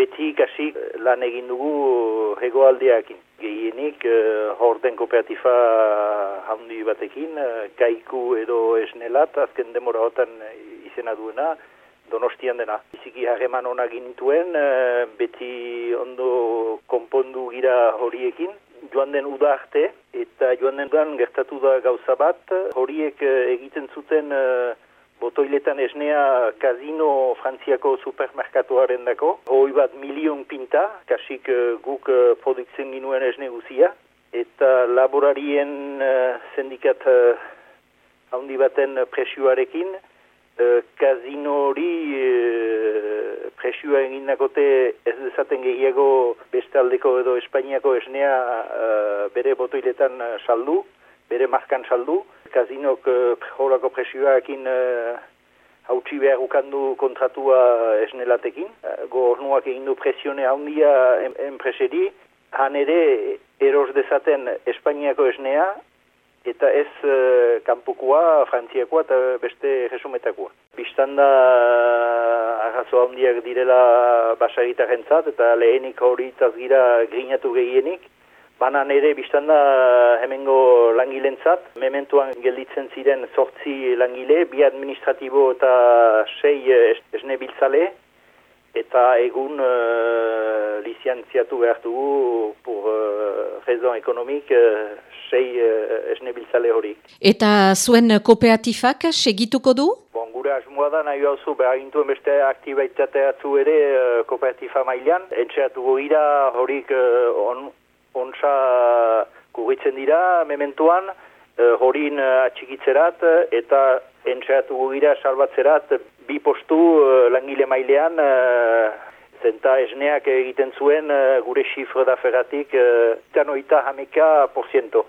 beti ikasi lan egin dugu hegoaldeakin. Gehienik uh, horden kooperatifa handi batekin, uh, kaiku edo esnelat, azken demora hotan izena duena, donostian dena. Biziki hageman ona gintuen, uh, beti ondo konpondu gira horiekin, joan den uda arte, eta joan den gertatu da gauza bat, horiek egiten zuten botoiletan esnea kazino frantziako supermerkatuaren dako. Hoi bat milion pinta, kasik uh, guk uh, produktzen ginuen esne guzia. Eta laborarien uh, zendikat uh, handi baten presioarekin, uh, kazino hori uh, presioa egin nakote ez dezaten gehiago beste aldeko edo Espainiako esnea uh, bere botoiletan saldu, bere markan saldu kazinok uh, presioakin uh, hautsi behar ukandu kontratua esnelatekin. Uh, Gornuak egin du presione handia enpreseri, han ere eros dezaten Espainiako esnea, eta ez uh, kanpukua, frantziakoa eta beste resumetakoa. Bistanda arrazo handiak direla basagitaren eta lehenik hori gira grinatu gehienik, Banan ere biztanda hemengo langilentzat, mementuan gelditzen ziren sortzi langile, bi administratibo eta sei esne biltzale, eta egun uh, liziantziatu behar dugu pur uh, rezon ekonomik uh, sei uh, esne biltzale hori. Eta zuen kooperatifak segituko du? Bon, gure asmoa da nahi hau zu behar gintuen beste aktibaitateatu ere uh, kooperatifa mailan. Entxeatu gira horik uh, on, ontsa kugitzen dira mementuan, e, horin eh, atxikitzerat eta entxeatu gira salbatzerat bi postu langile mailean zenta esneak egiten zuen gure xifro da ferratik tanoita hameka porziento.